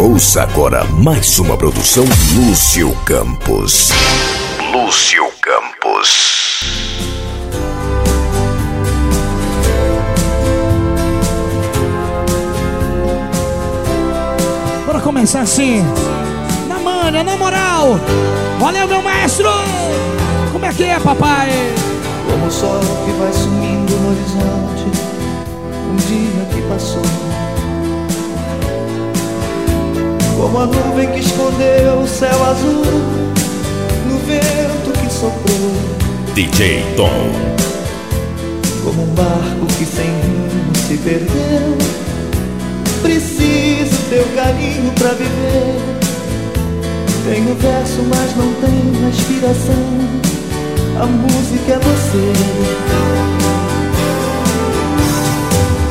Ouça agora mais uma produção Lúcio Campos. Lúcio Campos. Bora começar assim. Na manha, na moral. Valeu, meu mestre. Como é que é, papai? Como o sol que vai sumindo no horizonte, um dia que passou. Como a nuvem que escondeu o céu azul, no vento que soprou. DJ Tom. Como um barco que sem rumo se perdeu. Preciso teu carinho pra viver. Tenho verso, mas não tenho inspiração. A música é você.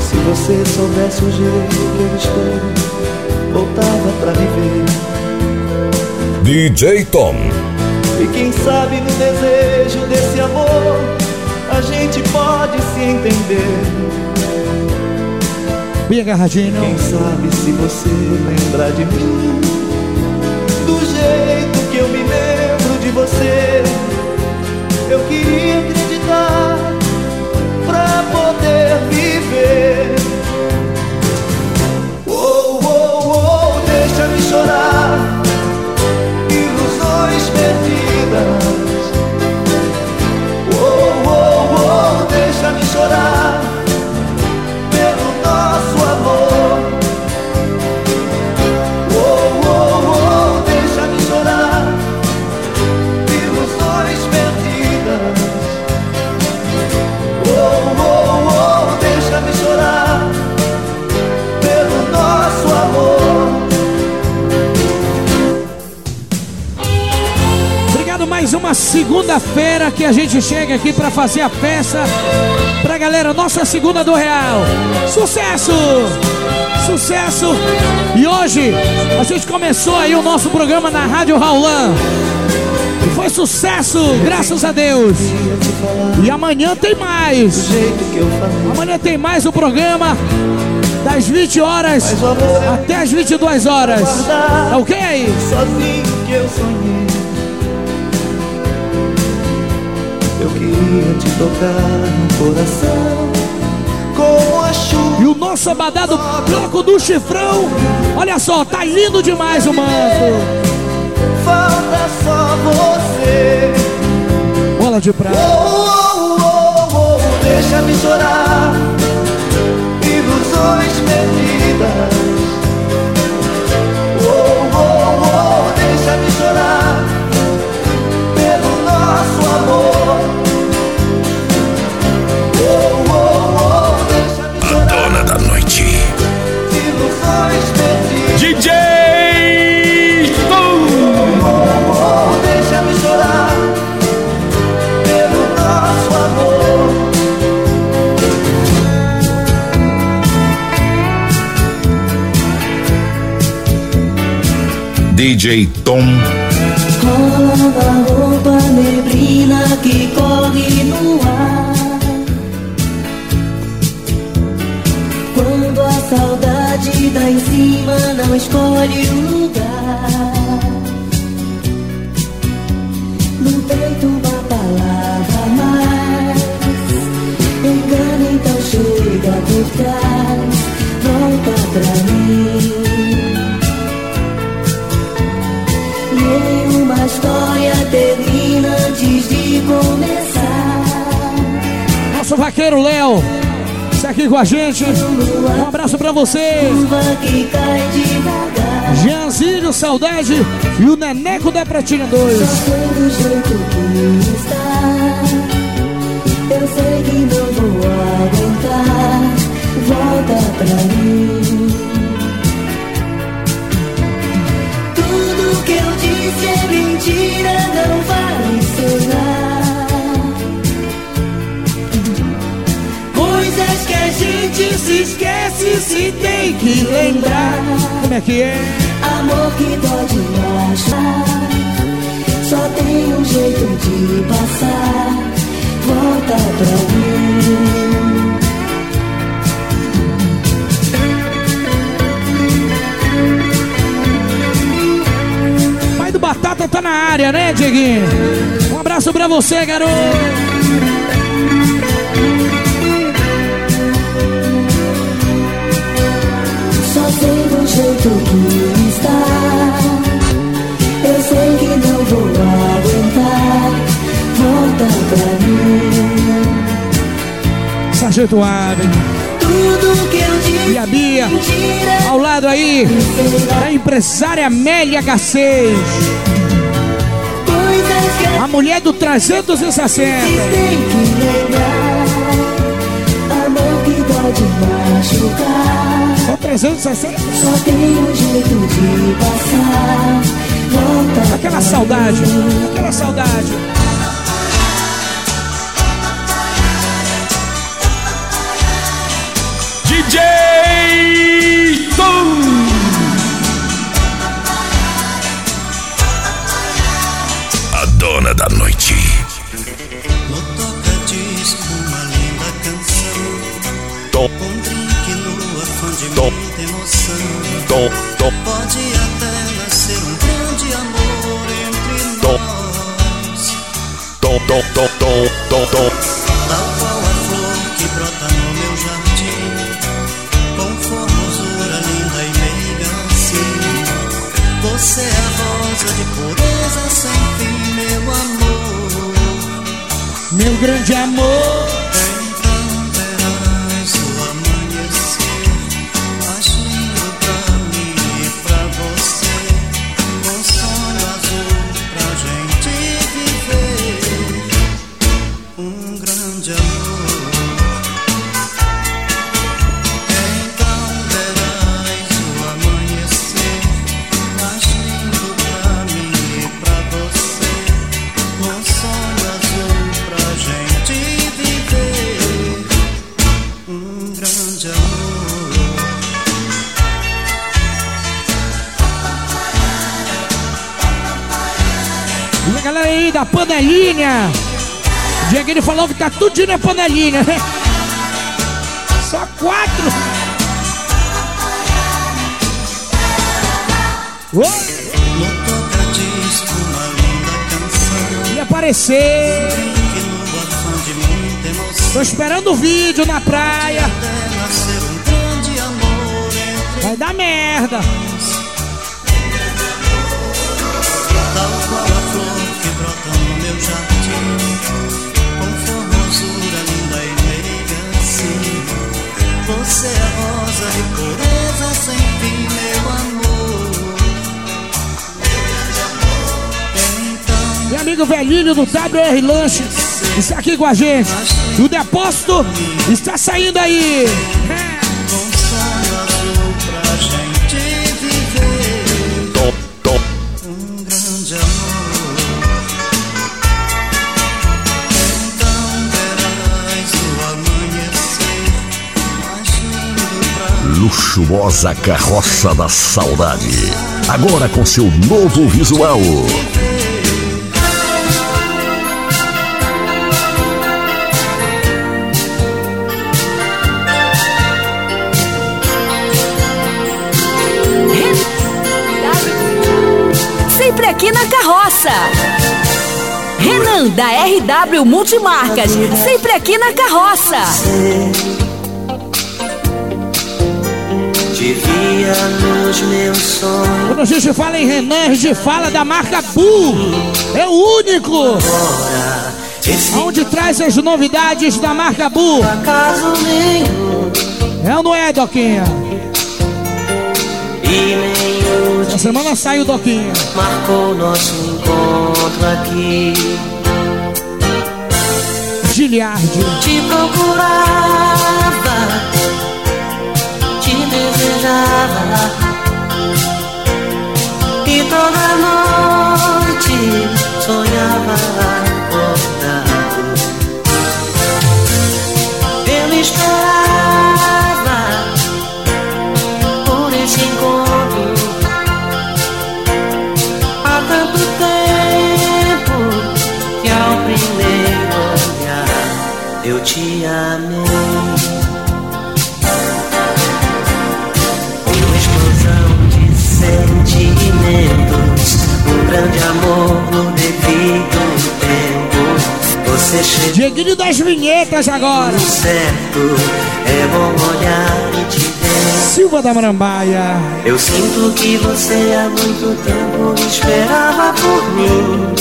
Se você soubesse o jeito que eu estou, voltava pra viver. DJ Tom. E quem sabe no desejo desse amor, a gente pode se entender. Bem agarradinho. Quem sabe se você lembrar de mim, do jeito que eu me lembro de você. Eu queria acreditar chorar. Segunda-feira que a gente chega aqui pra fazer a peça pra galera, nossa segunda do Real. Sucesso! Sucesso! E hoje a gente começou aí o nosso programa na Rádio Raulan. E foi sucesso, graças a Deus. E amanhã tem mais. Amanhã tem mais o programa das 20 horas até as 22 horas. Tá ok? sozinho que eu sonhei. Queria te tocar no coração, como a chuva. E o nosso abadado bloco do chifrão. Olha só, tá lindo demais o manto. Falta só você. Bola de Oh, prata. oh, oh, oh, deixa-me chorar. DJ Tom. Rola a roupa, neblina que corre no ar. Quando a saudade dá em cima, não escolhe o lugar. Vaqueiro Léo. Está aqui com a gente. Um abraço pra você. Jeanzinho, saudade. E o Neneco da Pratinha 2. Só foi do jeito que está. Eu sei que não vou aguentar. Volta pra mim. Tudo que eu disse é mentira, não vai sonhar. gente se esquece se tem que lembrar. Como é que é? Amor que pode machucar. Só tem um jeito de passar. Volta pra mim. Pai do Batata tá na área, né, Dieguinho? Um abraço pra você, garoto. Jeito que está. Eu sei que não vou aguentar. Volta pra mim. Sargento Abel Tudo que eu disse. e a Bia. Ao lado aí, da empresária Amélia Garcês. A A mulher do 360. gente tem que lembrar. Amor que pode machucar. Só 360. Só tem um jeito de passar. Volta Aquela saudade, aquela saudade. DJ Tom. A dona da noite. No uma linda canção. No muita emoção. top, top, Pode até nascer um grande amor entre Top. nós. top, top, top, top, top, top. Tal qual a flor que brota no meu jardim. Com formosura linda e meiga assim. Você é a rosa de pureza sem fim, meu amor. Meu grande amor. Panelinha. O Dieguinho falou que tá tudo na panelinha, né? Só quatro. Canção. ia aparecer. Tô esperando o vídeo na praia. Vai dar merda. Você é rosa de pureza sem fim, meu amor Meu amigo velhinho do WR Lanche está aqui com a gente. E o depósito está saindo aí. com luxuosa carroça da saudade. Agora com seu novo visual. Sempre aqui na carroça. Renan da RW Multimarcas, sempre aqui na carroça. Devia nos meus sonhos Quando a gente fala em Renan, a gente fala da marca Bu. É o único. Onde traz as novidades da marca Bu. acaso nenhum É ou não é, Doquinha? Essa semana sai o Doquinha. marcou nosso encontro aqui. Giliardi. Te procurava, te desejava e toda noite sonhava acordado. Eu esperava por esse encontro há tanto tempo que ao primeiro olhar eu te amei. grande amor no devido tempo. Você chegou. Dieguinho das vinhetas agora. Certo, é bom olhar e te ver. Silva da Marambaia. Eu sinto que você há muito tempo esperava por mim.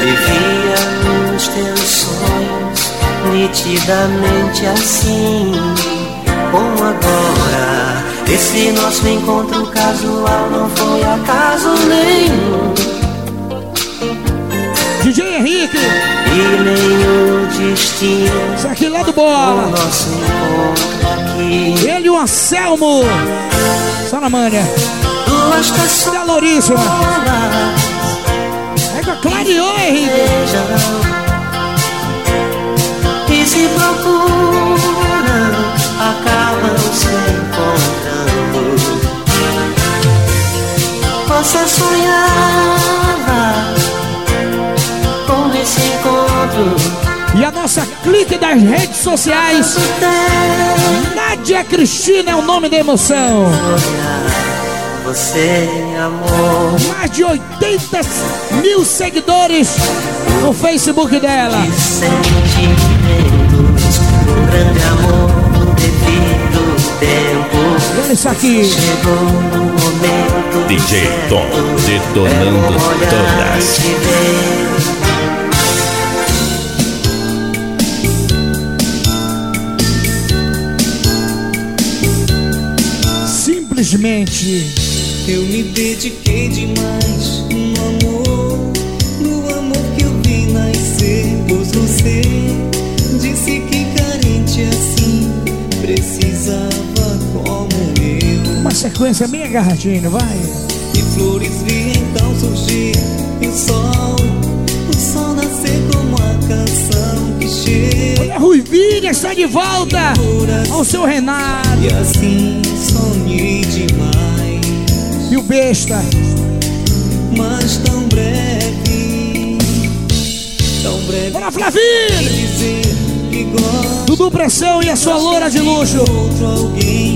Vivia nos teus sonhos, nitidamente assim. Como agora, esse nosso encontro casual não foi acaso nenhum. DJ Henrique. E nem o destino Isso aqui lá do o Bola. nosso encontro aqui. Ele e o Anselmo. Só na manha. Duas pessoas Da Louríssima. É com a Clareou, Henrique. que se procuram acabam se encontrando. Você sonhava com esse encontro. E a nossa clique das redes sociais. Nádia Cristina é o nome da emoção. você, amor, Mais de 80 mil seguidores no Facebook dela. de sentimentos, um grande amor tempo. Olha isso aqui. Chegou no momento DJ certo. Tom, detonando todas. Simplesmente. Eu me dediquei demais no amor, sequência bem agarradinho, vai. E flores vi então surgir e o sol, o sol nascer como a canção que chega. Olha, está de volta ao seu Renato. E assim sonhei demais, E o besta. mas tão breve, tão breve. Bora, Flavinho! Dudu Pressão e a sua loura de luxo. outro alguém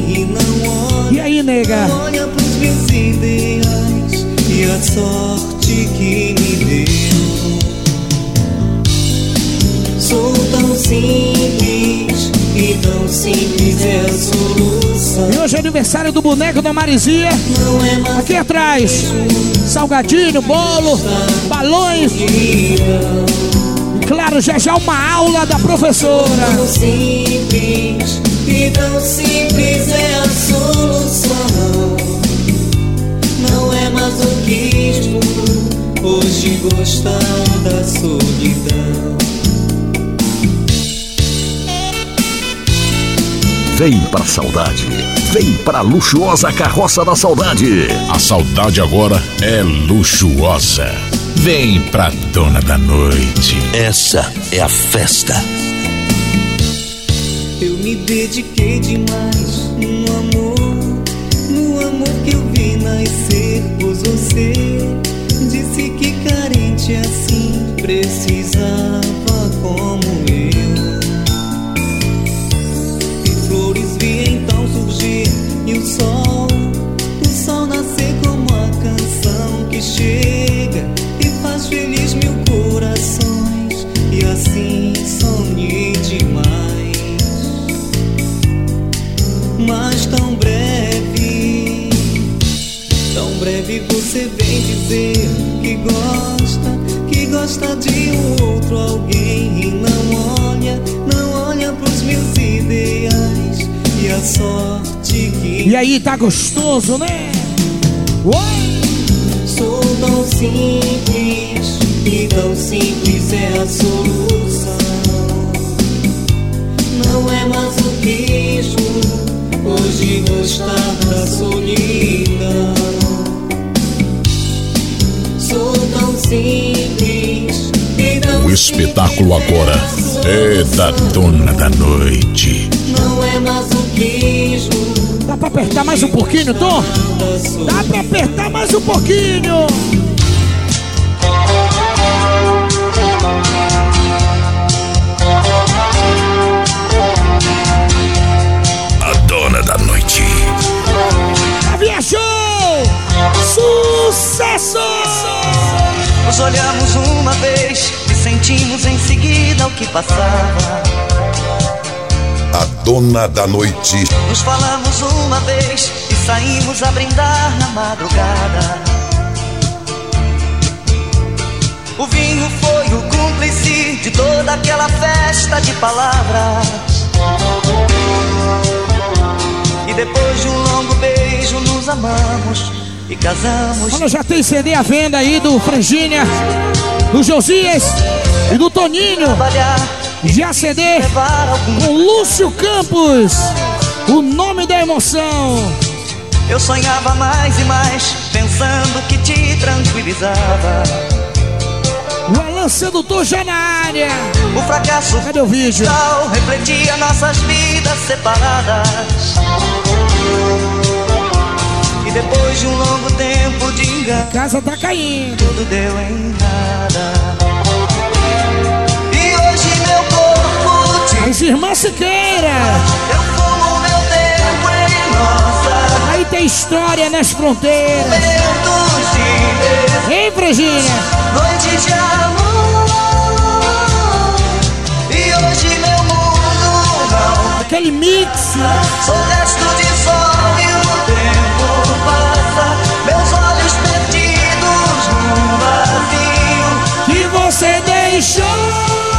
e aí, nega? olha pros meus ideais e a sorte que me deu. Sou tão simples e tão simples é a solução. E hoje é aniversário do boneco da Marizia. É Aqui atrás. Salgadinho, bolo, balões. E claro, já já uma aula da professora. tão simples e tão simples é a solução. Masoquismo hoje gostar da solidão. Vem pra saudade. Vem pra luxuosa carroça da saudade. A saudade agora é luxuosa. Vem pra dona da noite. Essa é a festa. Eu me dediquei demais no amor, no amor que eu vi nascer. Disse que carente assim precisava como eu. E flores vi então surgir e o sol, o sol nascer como a canção que chega e faz feliz aí, tá gostoso, né? Oi! sou tão simples e tão simples é a solução. Não é masoquismo hoje gostar da solidão. Sou tão simples e tão O espetáculo agora é da dona da noite. Não é masoquismo Dá pra apertar mais um pouquinho, Tom? Dá pra apertar mais um pouquinho. A dona da noite. Já viajou! Sucesso! Os olhamos uma vez e sentimos em seguida o que passava. A dona da noite. Nos falamos uma vez e saímos a brindar na madrugada. O vinho foi o cúmplice de toda aquela festa de palavras. E depois de um longo beijo nos amamos e casamos. Olha, já tem CD à venda aí do Frangínia, do Josias e do Toninho. Já CD com Lúcio Campos. O nome da emoção. Eu sonhava mais e mais, pensando que te tranquilizava. O Alan Sedutor já na área. O fracasso Cadê o vídeo? tal refletia nossas vidas separadas. E depois de um longo tempo de engano, Casa tá caindo. tudo deu em nada. As irmãs Siqueira. eu fumo meu tempo em nossa Aí tem história nas fronteiras. Hein, Virgínia? Noite de amor E hoje meu mundo não Aquele mix. Sou resto de sol e o tempo passa Meus olhos perdidos num vazio que você deixou.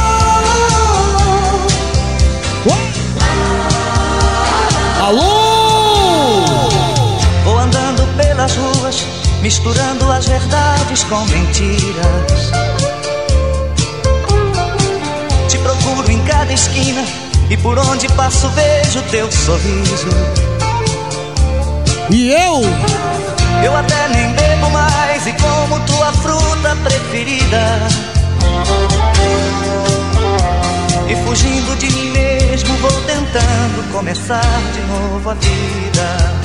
Misturando as verdades com mentiras Te procuro em cada esquina E por onde passo vejo teu sorriso E eu? Eu até nem bebo mais e como tua fruta preferida. E fugindo de mim mesmo, vou tentando começar de novo a vida.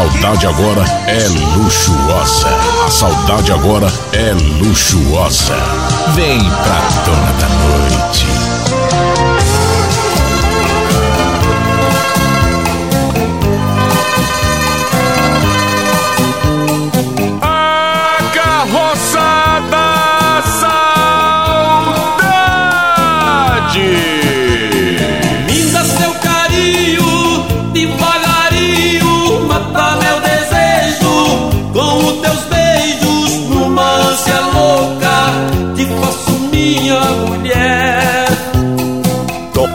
saudade agora é luxuosa. A saudade agora é luxuosa. Vem pra dona da noite.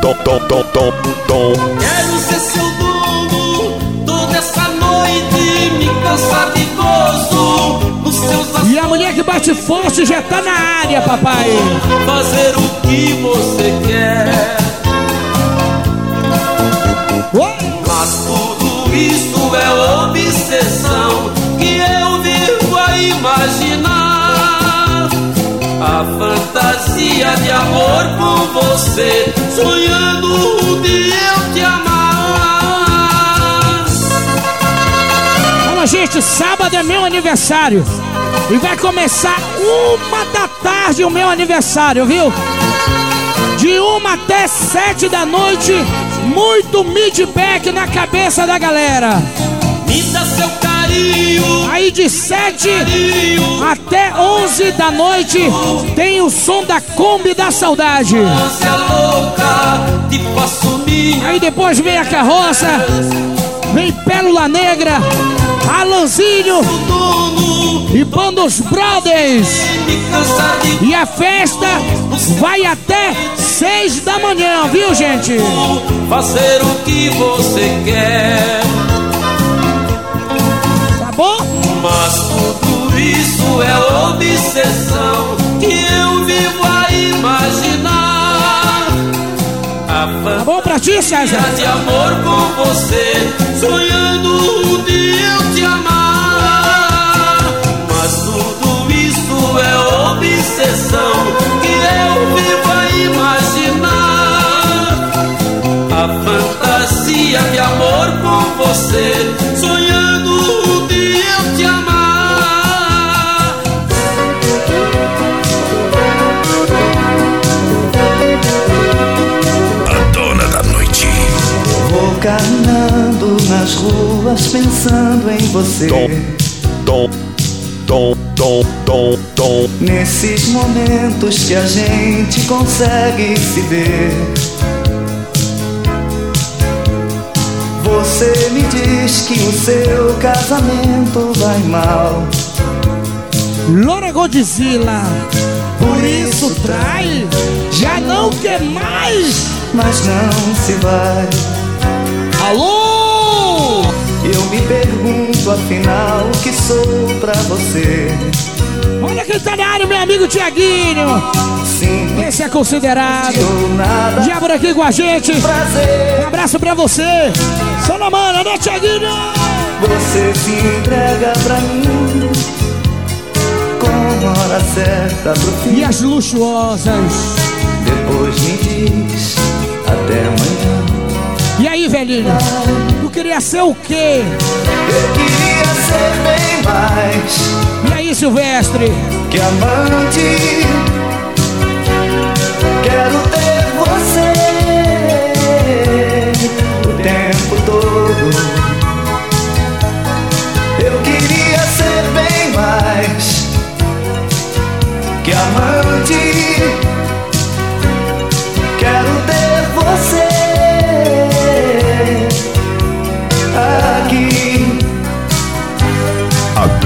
Tom, tom, tom, tom, tom. Quero ser seu dono toda essa noite, me cansar de gozo nos seus E a mulher que bate forte já tá na área, papai. fazer o que você quer. Mas tudo isso é obsessão que eu vivo a imaginar. Fantasia de amor com você, sonhando um dia eu te amar. Fala, gente, sábado é meu aniversário. E vai começar uma da tarde o meu aniversário, viu? De uma até sete da noite, muito midback na cabeça da galera. Me dá seu carinho, Aí de sete carinho, até onze da noite tem o som da Kombi da Saudade. Aí depois vem a carroça, vem Pérola Negra, Alanzinho e Bandos Brothers. E a festa vai até seis da manhã, viu gente? fazer o que você quer. Tá bom? Mas é obsessão que eu vivo a imaginar. A tá bom pra ti, César. de amor com você, sonhando um dia eu te amar. Mas tudo isso é obsessão que eu vivo a imaginar. A fantasia de amor com você, sonhando Vou caminhando nas ruas pensando em você. Tom, tom, tom, tom, tom. Nesses momentos que a gente consegue se ver. Você me diz que o seu casamento vai mal. Loura Godzilla, por isso trai, já não quer mais. Mas não se vai. Alô? Eu me pergunto afinal o que sou pra você. Olha quem tá na área, meu amigo Tiaguinho. Sim, Esse é considerado. Já por aqui com a gente. Prazer, Um abraço pra você. Só na mana, né, Tiaguinho? você se entrega pra mim. Com hora certa pro fim. E as luxuosas. Depois me diz até amanhã. Aí, velhinho? Tu queria ser o quê? Eu queria ser bem mais E aí, Silvestre? que amante. Quero ter você o tempo todo. Eu queria ser bem mais que amante.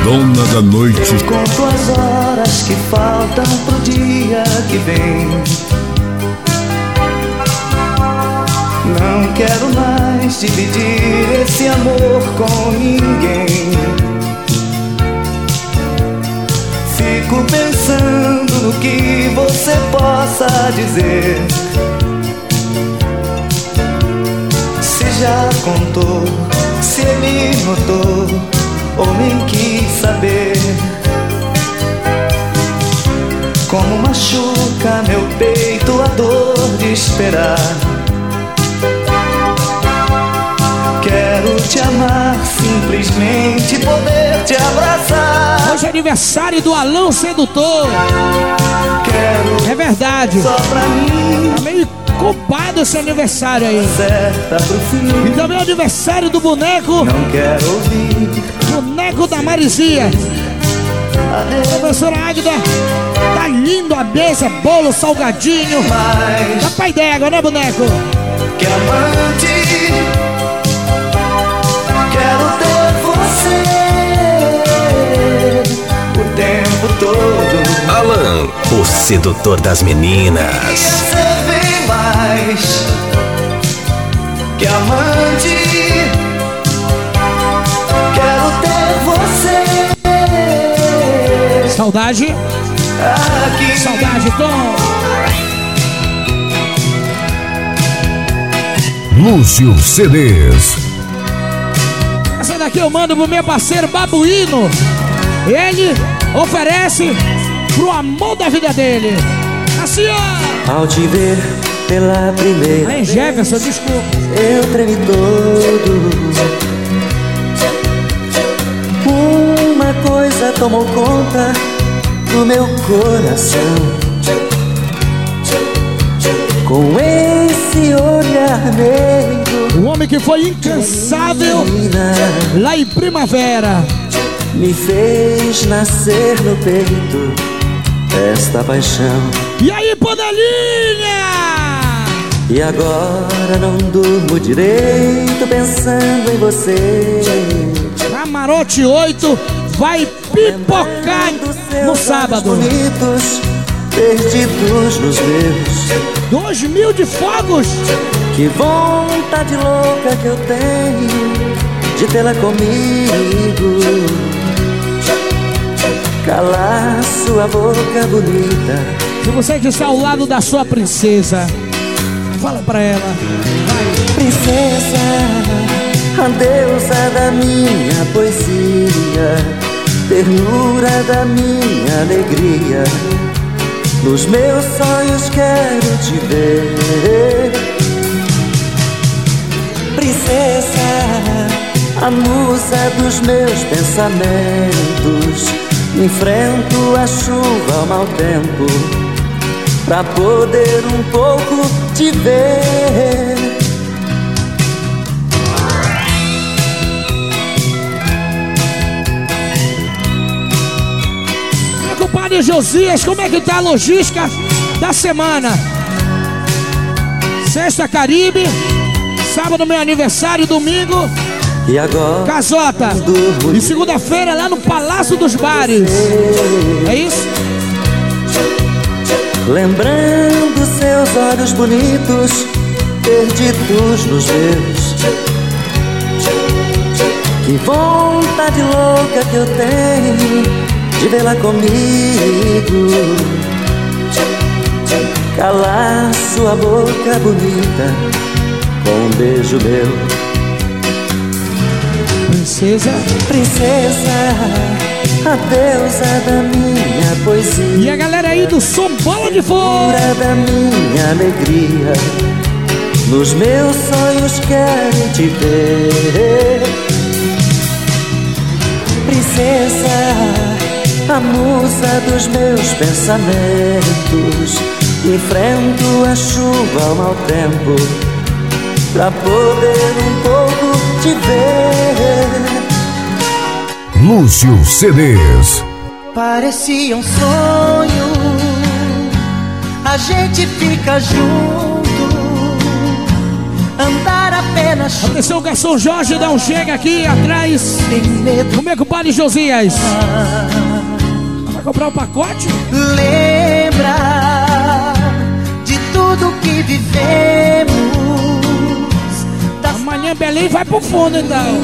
Dona da noite. Conto as horas que faltam pro dia que vem. Não quero mais dividir esse amor com ninguém. Fico pensando no que você possa dizer. Se já contou, se ele notou, ou nem quis saber. Como machuca meu peito a dor de esperar. Quero te amar, simplesmente poder te abraçar. Hoje é aniversário do Alão Sedutor. Quero É verdade. só pra mim, Tá meio culpado esse aniversário aí. certa pro fim. E também é aniversário do boneco, Não quero ouvir boneco da Marizia. Professora Águida, tá lindo a mesa, bolo, salgadinho. mais Tá pai d'égua, né, boneco? que amante. Quero ter você o tempo todo. Alan, o sedutor das meninas. Quer ser bem mais que amante. Saudade, aqui. saudade, Tom. Lúcio CDs. Essa daqui eu mando pro meu parceiro Babuíno. Ele oferece pro amor da vida dele. Assim, ó. Ao te ver pela primeira Aí, Jefferson, desculpa. eu tremi todo. Tomou conta do meu coração. Com esse olhar negro, O homem que foi incansável menina, lá em primavera. me fez nascer no peito esta paixão. E aí, panelinha? E agora não durmo direito pensando em você. Camarote 8 vai pipocar no sábado. bonitos, perdidos nos meus. Dois mil de fogos. Que vontade louca que eu tenho de tê-la comigo. Calar sua boca bonita. Se você está ao lado da sua princesa, fala pra ela. Princesa, a deusa da minha poesia, ternura da minha alegria. Nos meus sonhos quero te ver, princesa. a musa dos meus pensamentos. Enfrento a chuva, o mau tempo, pra poder um pouco te ver. Compadre Josias, como é que tá a logística da semana? Sexta Caribe, sábado meu aniversário, domingo E agora? Casota. E segunda-feira lá no Palácio dos Bares. É isso? Lembrando seus olhos bonitos, perdidos nos meus. Que vontade louca que eu tenho de vê-la comigo. Calar sua boca bonita com um beijo meu. Princesa. Princesa, a deusa da minha poesia. E a galera aí do Som Bola de Fogo. Da minha alegria. Nos meus sonhos quero te ver. Princesa, a musa dos meus pensamentos. Enfrento a chuva, o mau tempo, pra poder um pouco te ver. Lúcio CDs. Parecia um sonho, a gente fica junto, andar apenas Atenção, garçom Jorge, dá um chega aqui atrás. sem medo. O meu comprar um pacote? Lembra de tudo que vivemos, Amanhã Belém vai pro fundo então.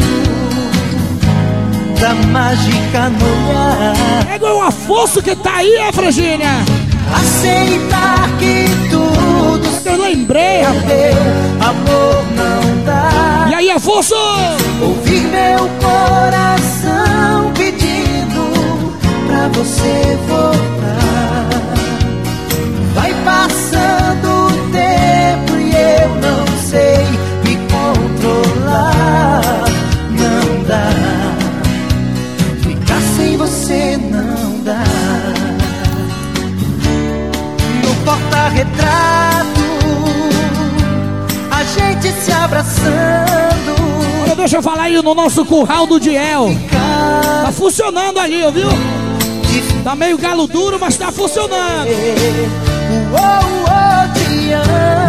da mágica no olhar. Pega o Afonso que tá aí, Frangínia. Aceitar que tudo Eu lembrei, rapaz. amor não dá. E aí, Afonso? Ouvir meu coração você voltar. Vai passando o tempo e eu não sei me controlar. Não dá. Ficar sem você não dá. No porta-retrato, a gente se abraçando. Deixa eu falar aí no nosso curral do Diel. Tá funcionando ali, ouviu? Tá meio galo duro, mas tá funcionando.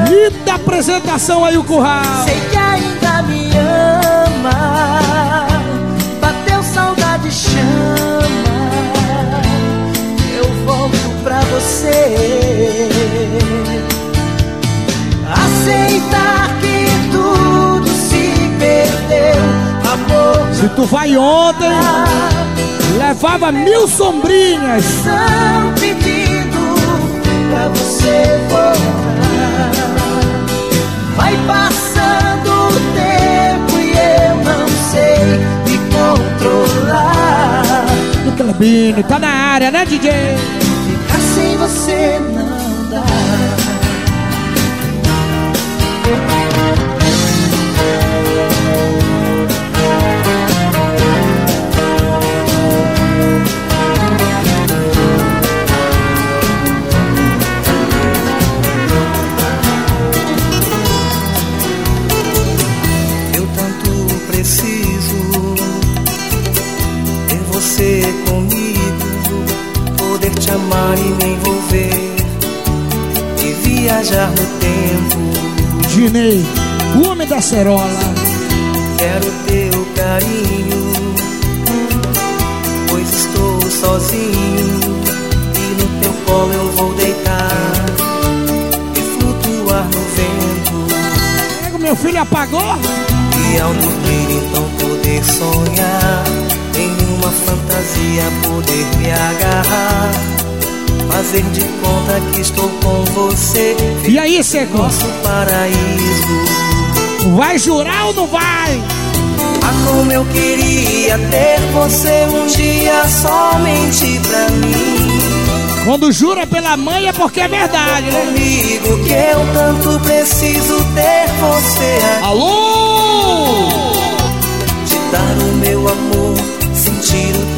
Linda apresentação aí o curral. Sei que ainda me ama. Bateu saudade, chama. Eu volto pra você. Aceitar que tudo se perdeu. Amor, Se tu vai ontem, levava mil sombrinhas. estão pedindo pra você voltar. Vai passando o tempo e eu não sei me controlar. Do Clebinho, tá na área, né, DJ? Ficar sem você não dá. Viajar no tempo. Dinei, o homem da cerola. Quero teu carinho, pois estou sozinho e no teu colo eu vou deitar e flutuar no vento. Pega, meu filho apagou. E ao dormir então poder sonhar Em uma fantasia poder me agarrar Fazer de conta que estou com você E aí, Seco? Nosso paraíso Vai jurar ou não vai? Ah, como eu queria ter você um dia somente pra mim Quando jura pela mãe é porque é verdade, né? Comigo que eu tanto preciso ter você aqui Alô? Te dar o meu amor, sentir o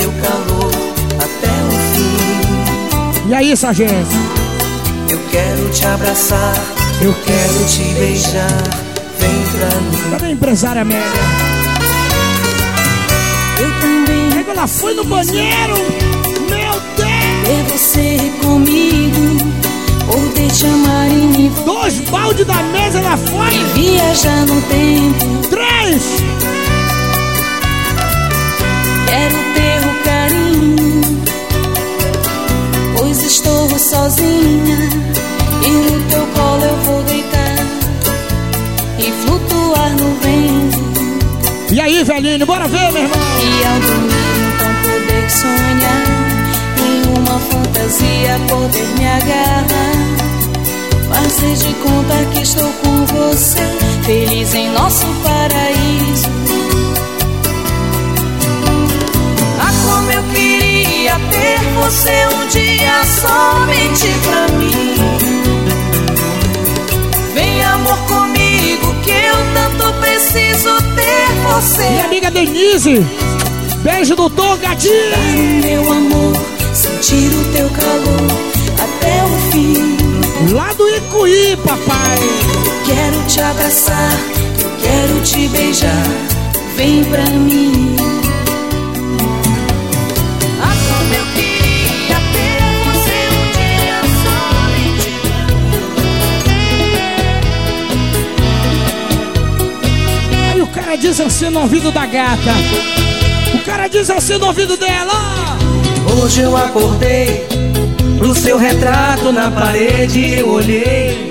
E aí, sargento? Eu quero te abraçar, eu quero te beijar, vem pra mim. Cadê a empresária Amélia? Eu também. Ela foi no banheiro! Meu Deus! Ver você comigo, poder te amar e me Dois balde da mesa lá fora! E viajar no tempo. Três! Quero ter o carinho, sozinha. E no teu colo eu vou deitar e flutuar no vento. E aí, velhinho, bora ver, meu irmão! E ao dormir, então poder sonhar em uma fantasia, poder me agarrar. Fazer de conta que estou com você, feliz em nosso paraíso. como eu queria ter você um dia somente pra mim. Vem amor comigo que eu tanto preciso ter você. Minha amiga Denise, beijo do Tom Gatinho. Meu amor, sentir o teu calor até o fim. Lá do Icuí, papai. Quero te abraçar, eu quero te beijar. Vem pra mim. Diz assim no ouvido da gata. O cara diz assim no ouvido dela. Hoje eu acordei pro seu retrato na parede eu olhei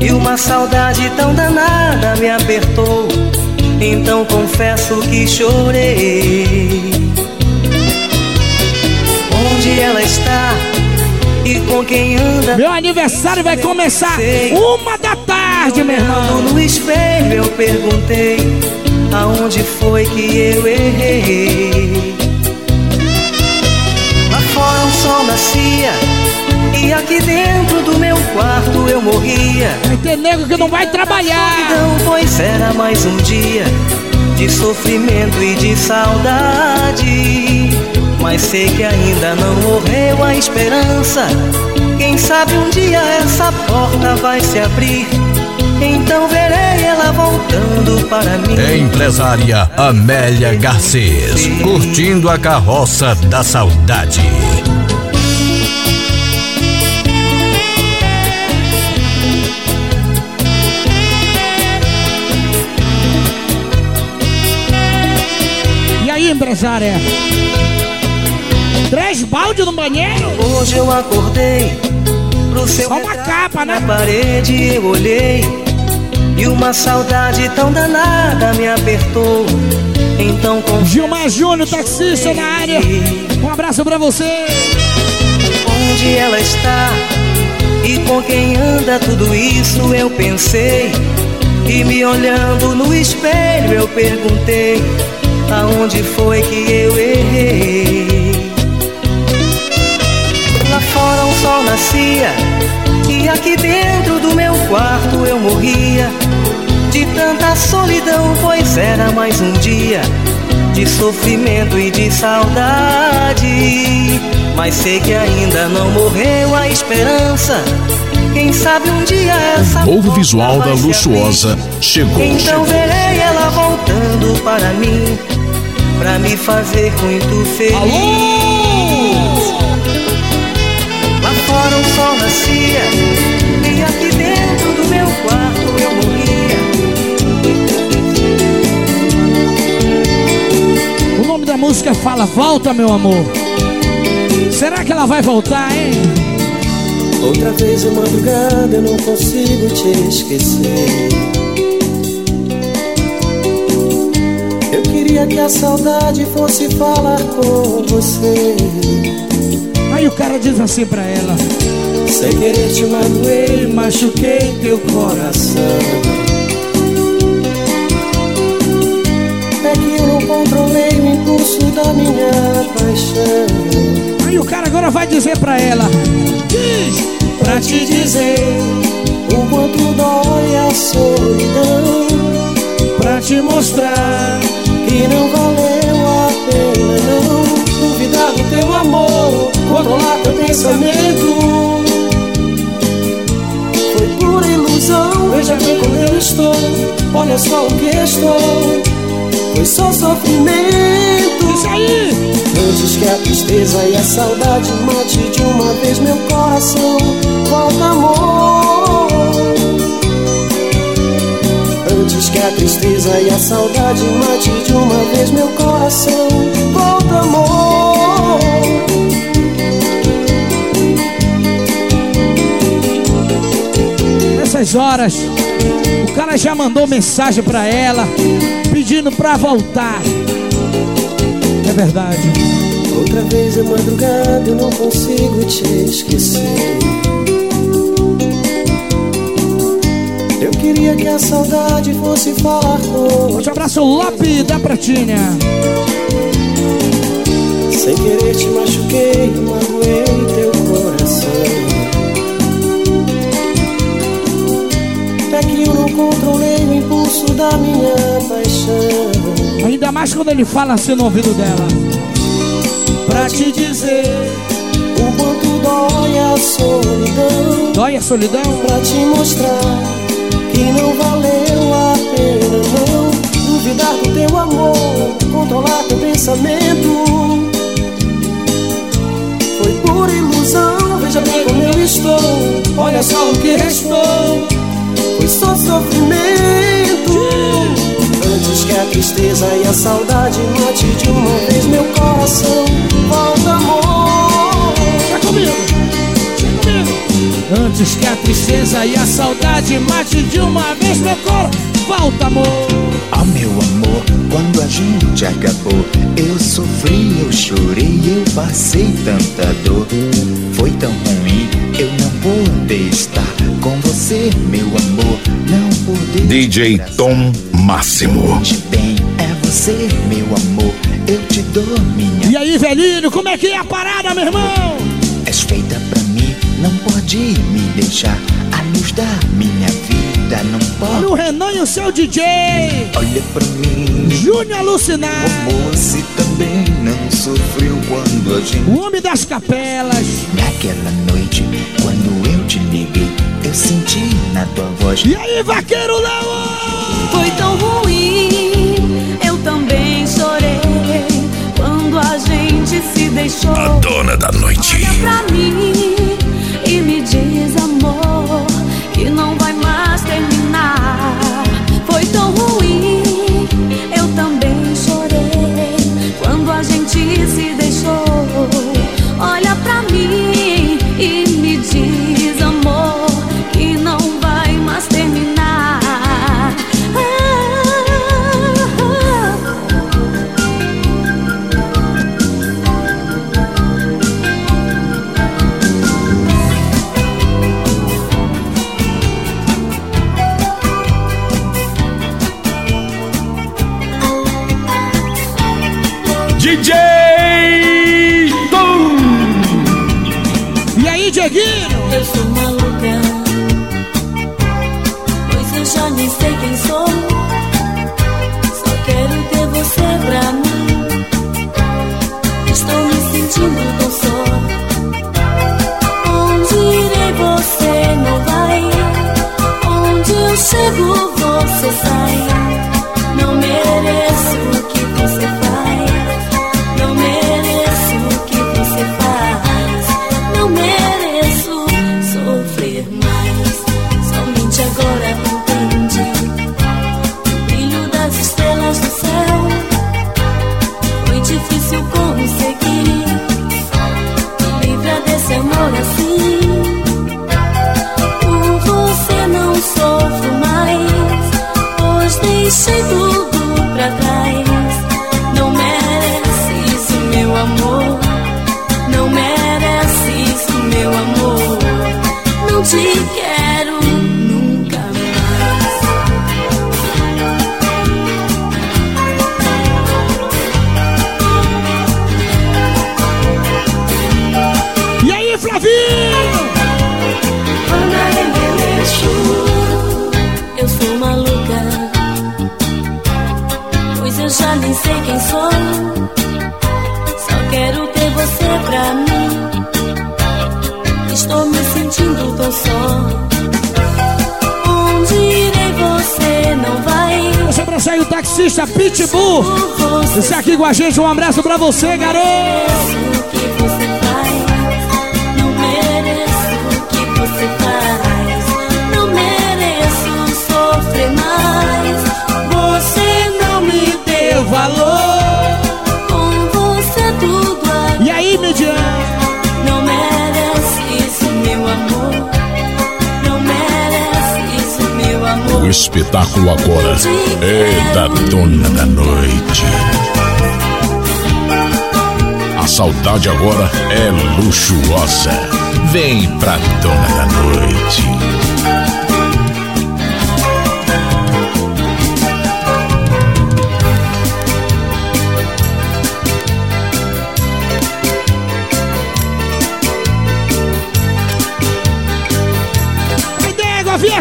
e uma saudade tão danada me apertou. Então confesso que chorei. Onde ela está? E com quem anda? Meu aniversário vai começar uma da tarde, meu irmão. No espelho eu perguntei aonde foi que eu errei. Lá fora o sol nascia e aqui dentro do meu quarto eu morria. Vai ter nego que não vai trabalhar. Então, pois era mais um dia de sofrimento e de saudade. Mas sei que ainda não morreu a esperança. Quem sabe um dia essa porta vai se abrir. Então verei ela voltando para mim. Empresária Amélia Garcês, curtindo a carroça da saudade. E aí, empresária? Três balde no banheiro? Hoje eu acordei pro seu Só uma capa, né? Na parede eu olhei e uma saudade tão danada me apertou. Então com Gilmar Júnior, taxista na área. Um abraço pra você. Onde ela está e com quem anda tudo isso eu pensei. E me olhando no espelho eu perguntei aonde foi que eu errei. Lá fora o sol nascia e aqui dentro do meu quarto eu morria tanta solidão, pois era mais um dia de sofrimento e de saudade. Mas sei que ainda não morreu a esperança. Quem sabe um dia essa Novo visual da luxuosa chegou. Então chegou. verei ela voltando para mim, pra me fazer muito feliz. Alô! Nome da música fala Volta, meu amor. Será que ela vai voltar, hein? Outra vez de madrugada eu não consigo te esquecer. Eu queria que a saudade fosse falar com você. Aí o cara diz assim pra ela: Sem querer te magoei, machuquei teu coração. da minha paixão. Aí o cara agora vai dizer pra ela: Diz! Pra te dizer o quanto dói a solidão. Pra te mostrar que não valeu a pena, não. Duvidar do teu amor, controlar teu pensamento. Foi pura ilusão, veja bem como eu estou. Olha só o que estou. Foi só sofrimento. Antes que a tristeza e a saudade mate de uma vez meu coração, volta amor. Antes que a tristeza e a saudade mate de uma vez meu coração, volta amor. Nessas horas, o cara já mandou mensagem pra ela, pedindo pra voltar. Verdade. Outra vez é madrugada, eu não consigo te esquecer. Eu queria que a saudade fosse falar com Forte abraço, Lope da Pratinha. Sem querer te machuquei, magoei teu coração. É que eu não controlei o impulso da minha paixão. Ainda mais quando ele fala assim no ouvido dela. Pra te dizer o quanto dói a solidão. Dói a solidão? Pra te mostrar que não valeu a pena, não. Duvidar do teu amor, controlar teu pensamento. Foi por ilusão, veja bem como eu estou. Olha só o que restou. Foi só sofrimento. Antes que a tristeza e a saudade mate de uma vez meu coração. Volta, amor. Chega comigo, comigo. Antes que a tristeza e a saudade mate de uma vez meu coração. Volta, amor. Oh meu amor, quando a gente acabou, eu sofri, eu chorei, eu passei tanta dor. Foi tão ruim, eu não poder estar com você, meu amor, não poder. DJ Tom Máximo. Te bem, é você, meu amor, eu te dou minha. E aí, velhinho, como é que é a parada, meu irmão? És feita pra mim, não pode me deixar. A luz da minha vida não pode. Olha o Renan e o seu DJ. Olha pra mim. Júnior alucinado. Amor, se também não sofreu quando a gente. O homem das capelas. Naquela noite, quando eu te liguei, eu senti na tua voz. E aí, vaqueiro Leão? Foi tão ruim, eu também chorei. Quando a gente se deixou. A dona da noite. Olha pra mim taxista Pitbull. Está aqui com a gente, um abraço pra você, garoto. Espetáculo agora é da dona da noite. A saudade agora é luxuosa. Vem pra dona da noite.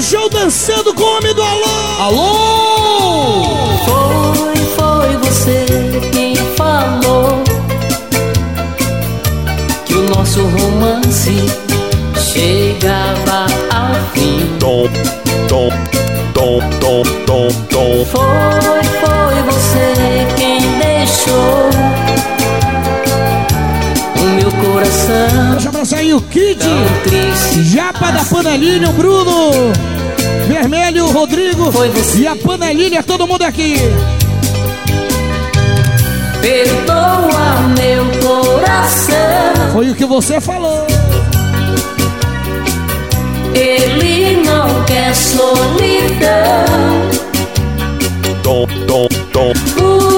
Viajou dançando com o homem do alô. Alô! Foi, foi você quem falou que o nosso romance chegava ao fim. Tom, tom, tom, tom, tom, tom. Foi, foi você quem deixou coração Deixa pra sair o Kid. Japa da Panelinha, o Bruno. Vermelho, o Rodrigo. E a Panelinha, todo mundo aqui. Perdoa meu coração. Foi o que você falou. Ele não quer solidão. Tom, tom, tom.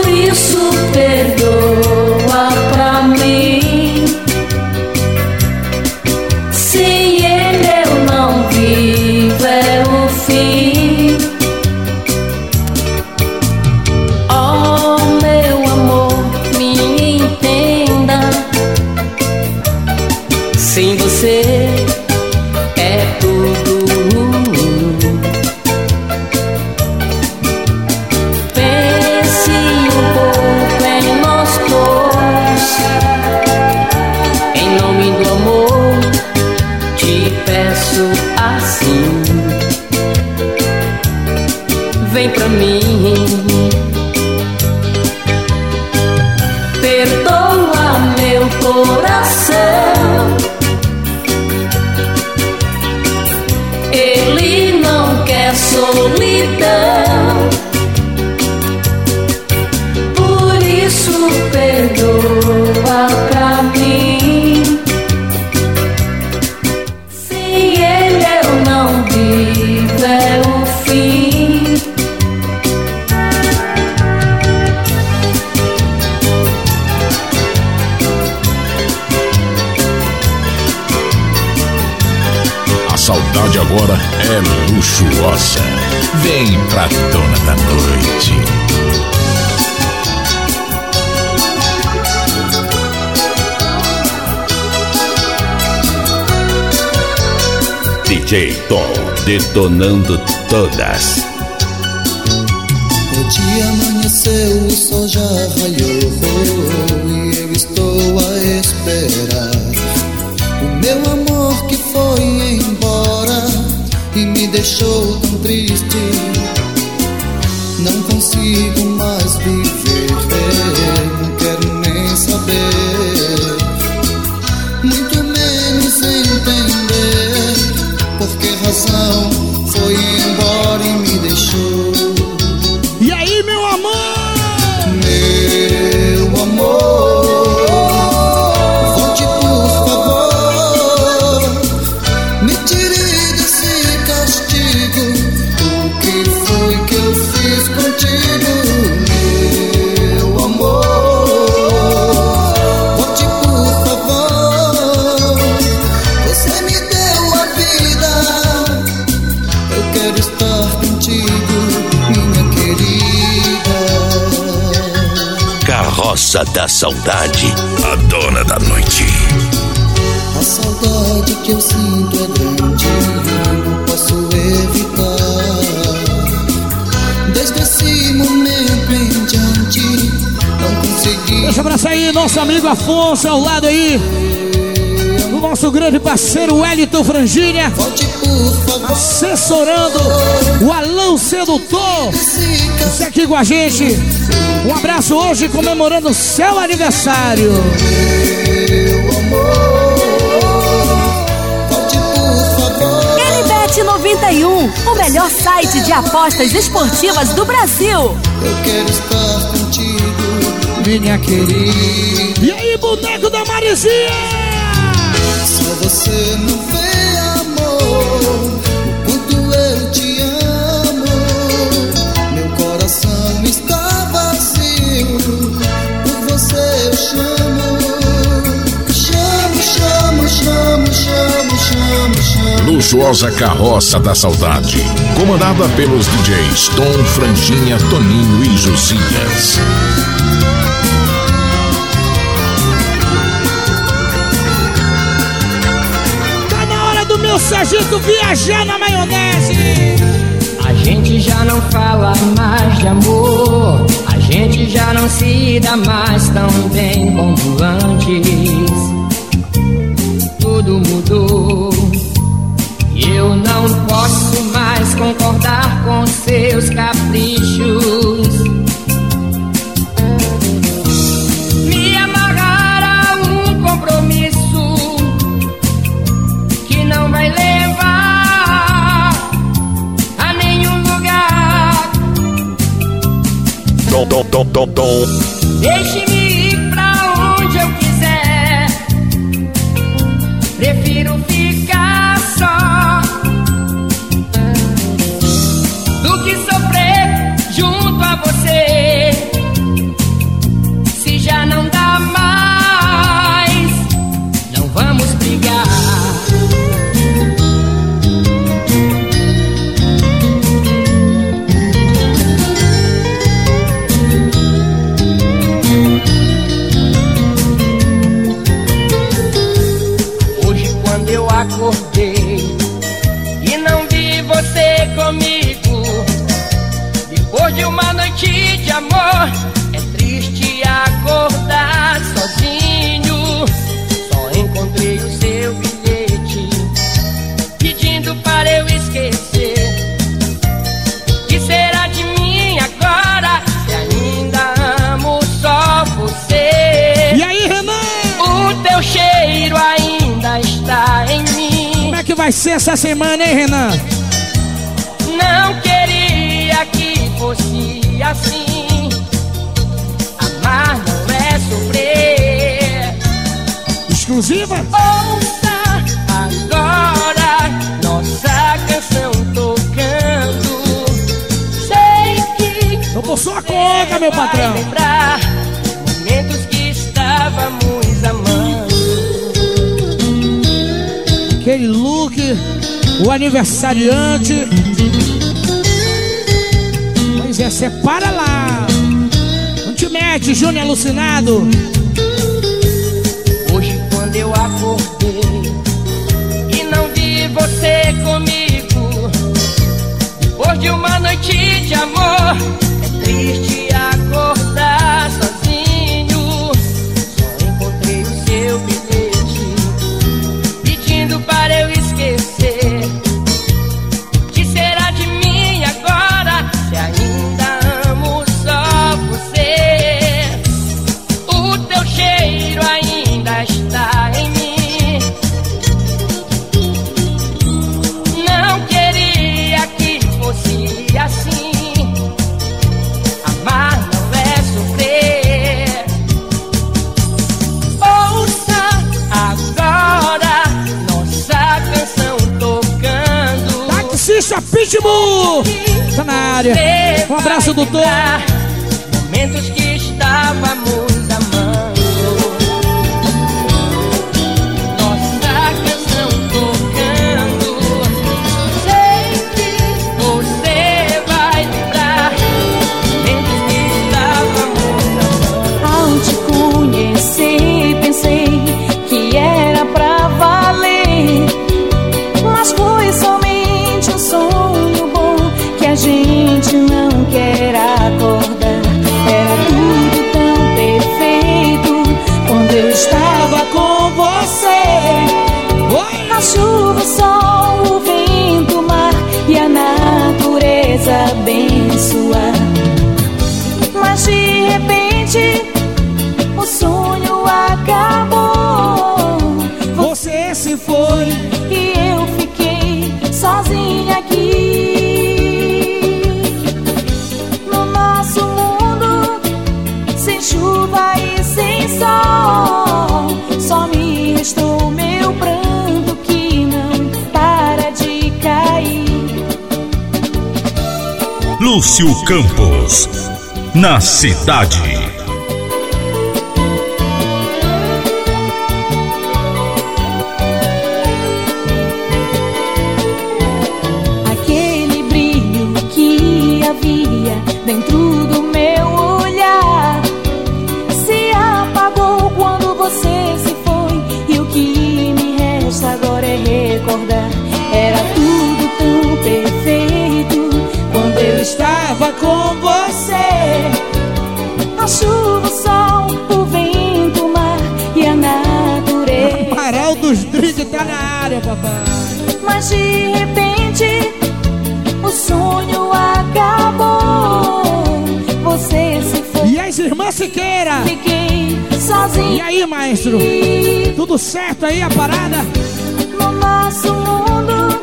Dona da noite. DJ Tom detonando todas. O dia amanheceu, o sol já raiou e eu estou a esperar. O meu amor que foi embora e me deixou tão triste. Consigo mais viver, Carroça da Saudade, a dona da noite. A saudade que eu sinto é grande, não posso evitar. Desde esse momento em diante, não consegui. Deixa pra sair nosso amigo Afonso ao lado aí. O nosso grande parceiro Wellington Frangília. assessorando o Alão Sedutor. Você aqui com a gente. Um abraço hoje comemorando seu aniversário. NBet 91, o melhor site de apostas esportivas do Brasil. Eu quero estar contigo, minha querida. E aí, boneco da Marizinha? Só você não vê Luxuosa Carroça da Saudade. Comandada pelos DJs Tom, Franjinha, Toninho e Josias. Tá na hora do meu sargento viajar na maionese. A gente já não fala mais de amor. A gente já não se dá mais tão bem como antes. Tudo mudou. Eu não posso mais concordar com seus caprichos. Me amarrar a um compromisso que não vai levar a nenhum lugar. Tom, tom, tom, tom, tom. Deixe-me ir pra onde eu quiser. É triste acordar sozinho. Só encontrei o seu bilhete pedindo para eu esquecer. Que será de mim agora se ainda amo só você? E aí, Renan? O teu cheiro ainda está em mim. Como é que vai ser essa semana, hein, Renan? Não queria que fosse assim. Exclusiva? Ouça agora nossa canção tocando. Sei que Eu por sua conta, meu patrão. lembrar momentos que estávamos amando. Aquele look, o aniversariante. Pois é, separa lá. Não te mete, Júnior alucinado. De uma noite de amor, é triste acordar Pitbull! Tá na área. Um abraço, doutor. Momentos que estávamos amando. Sol. Só me restou meu pranto que não para de cair. Lúcio Campos, na cidade. Com você. A chuva, o sol, o vento, o mar e a natureza. Amaral dos Drink tá na área, papai. Mas de repente o sonho acabou. Você se foi. E as irmãs Siqueira? Fiquei sozinho. E aí, maestro? Tudo certo aí a parada? No nosso mundo,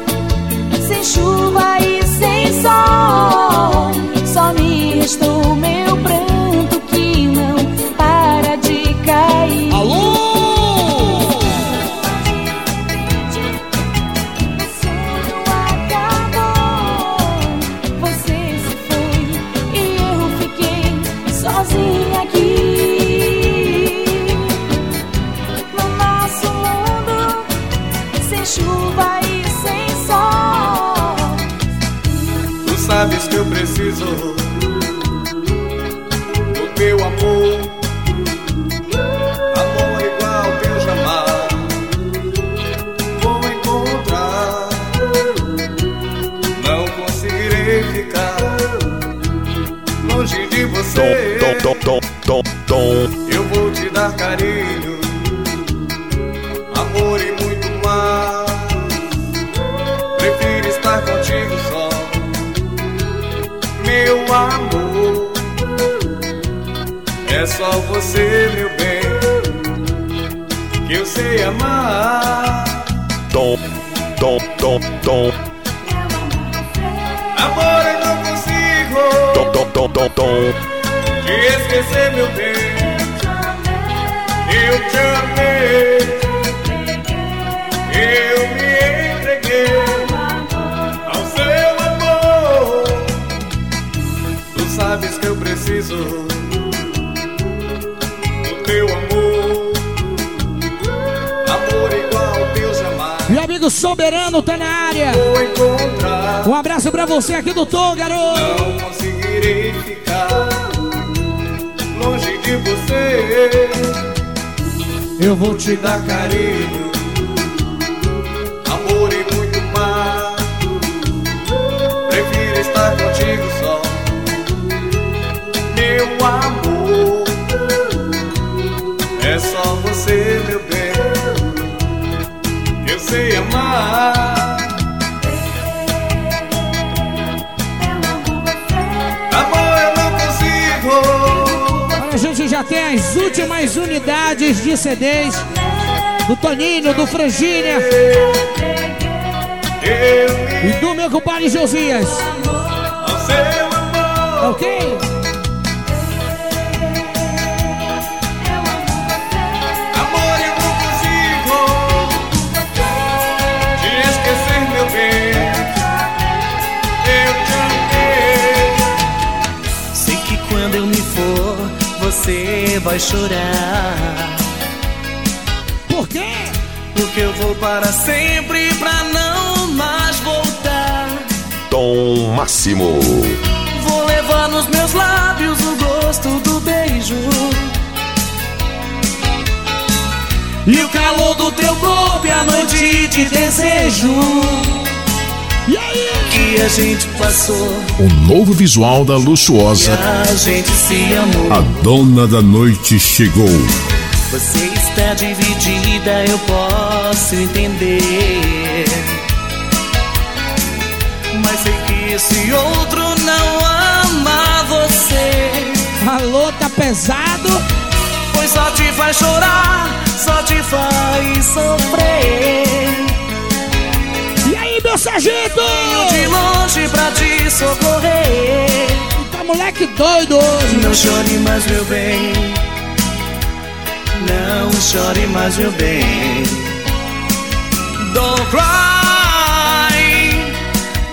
sem chuva e sem sol. sa mi është me carinho, amor e muito mais. Prefiro estar contigo só, meu amor. É só você, meu bem, que eu sei amar. Tom, tom, tom, tom. Amor, eu não consigo Tom, tom, tom, tom, tom. te esquecer, meu bem. Eu te amei, eu me entreguei ao seu amor. Tu sabes que eu preciso do teu amor, amor igual ao teu jamais. Meu amigo Soberano tá na área. Vou encontrar, Um abraço pra você aqui do Tom, garoto. não conseguirei ficar longe de você. Eu vou te dar carinho, amor e muito mais. Prefiro estar contigo só, meu amor. É só você, meu bem, eu sei amar. Agora a gente já tem as últimas unidades de CDs do Toninho, do Frangínia e do meu compadre Josias. Ok? Você vai chorar. Por quê? Porque eu vou para sempre pra não mais voltar. Tom Máximo. Vou levar nos meus lábios o gosto do beijo. E o calor do teu corpo e a noite de desejo. E aí? Que a gente passou, O novo visual da luxuosa. a gente se amou. A dona da noite chegou. Você está dividida, eu posso entender. Mas sei que esse outro não ama você. Alô, tá pesado? Pois só te faz chorar, só te faz sofrer. Meu sargento? De longe pra te socorrer. Tá moleque doido hoje. Não chore mais, meu bem. Não chore mais, meu bem. Don't cry,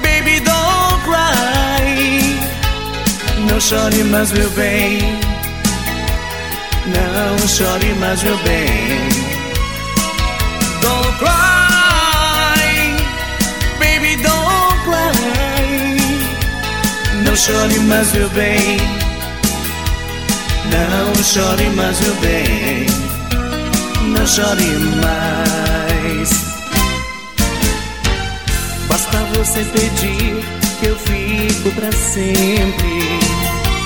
baby, don't cry. Não chore mais, meu bem. Não chore mais, meu bem. Não chore mais, meu bem. Não chore mais, meu bem. Não chore mais. Basta você pedir que eu fico pra sempre.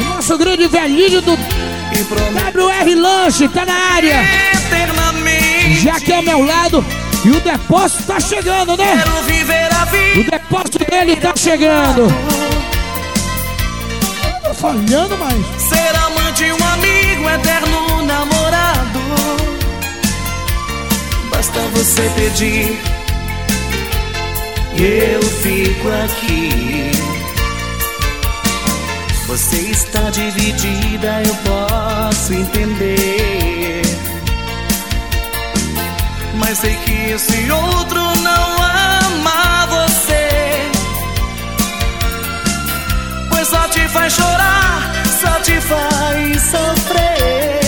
Nosso grande velhinho do WR Lanche tá na área. Já que é ao meu lado. E o depósito tá chegando, né? Quero viver a vida. O depósito dele tá chegando. Falhando, mas. Ser amante, um amigo, eterno namorado. Basta você pedir. E eu fico aqui. Você está dividida, eu posso entender. Mas sei que esse outro não ama faz chorar, só te faz sofrer.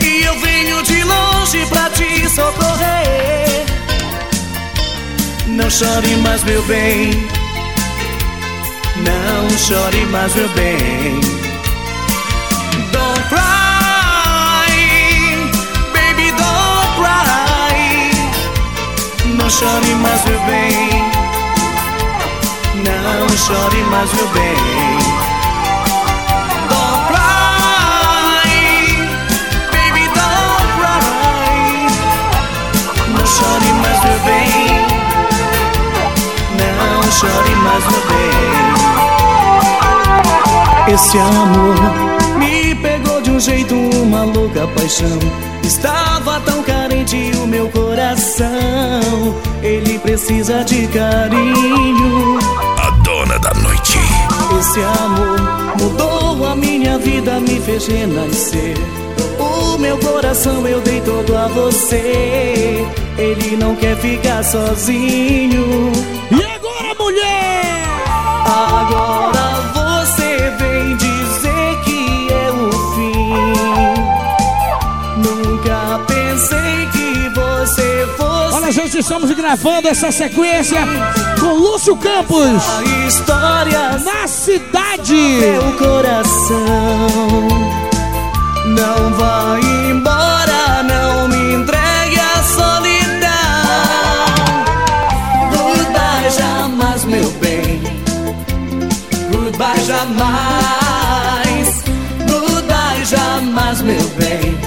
E eu venho de longe pra te socorrer. Não chore mais, meu bem. Não chore mais, meu bem. Don't cry, baby, don't cry. Não chore mais, meu bem. Não chore mais, meu bem. Don't cry, baby, don't cry. Não chore mais, meu bem. Não chore mais, meu bem. Esse amor me pegou de um jeito, uma louca paixão. Estava tão carente o meu coração. Ele precisa de carinho. Esse amor mudou a minha vida, me fez renascer. O meu coração eu dei todo a você. Ele não quer ficar sozinho. E agora, mulher? Agora você vem dizer que é o fim. Nunca pensei que você fosse. Olha, gente, estamos gravando essa sequência com Lúcio Campos. História na cidade. Meu coração não vai embora, não me entregue à solidão. Goodbye jamais, meu bem. Goodbye jamais. Goodbye jamais, meu bem.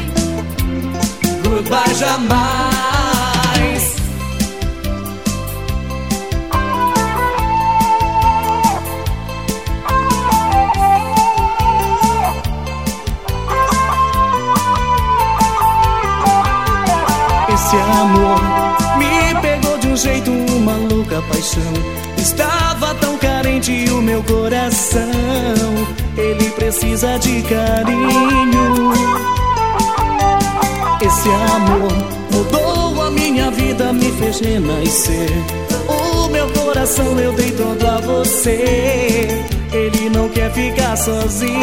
Goodbye jamais. Paixão. Estava tão carente o meu coração. Ele precisa de carinho. Esse amor mudou a minha vida, me fez renascer. O meu coração eu dei todo a você. Ele não quer ficar sozinho.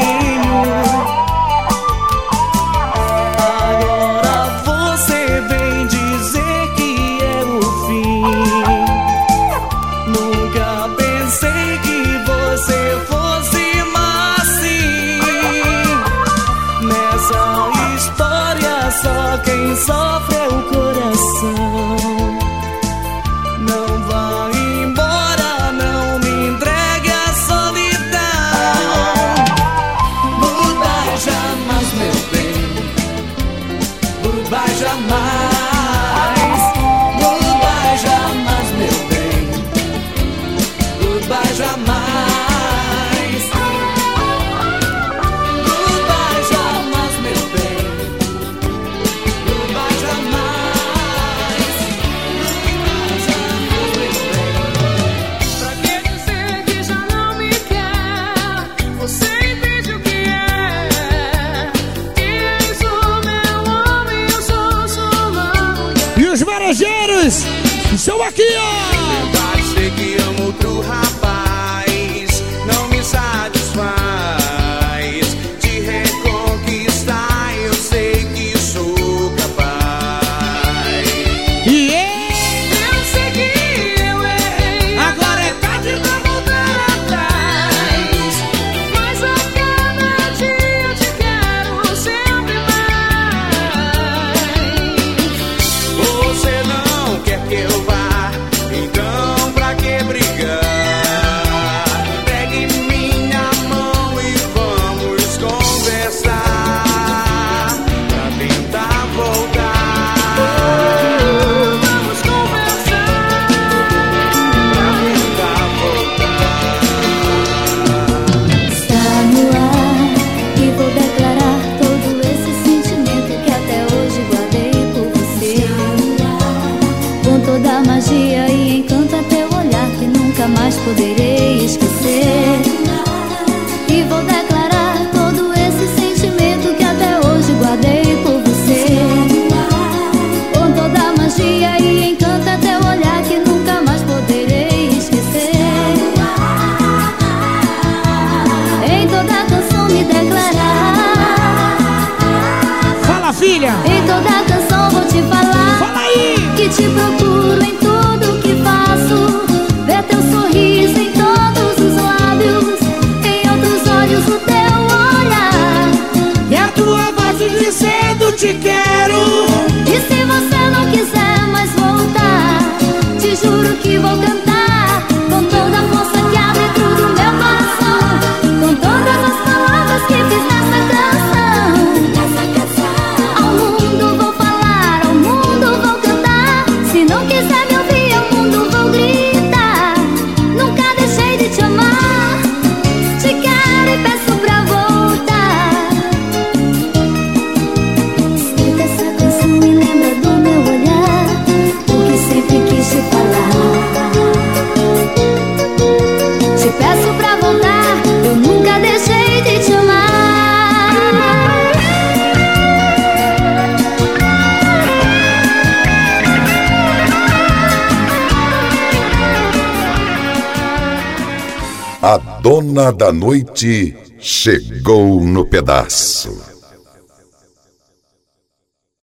Da noite chegou no pedaço.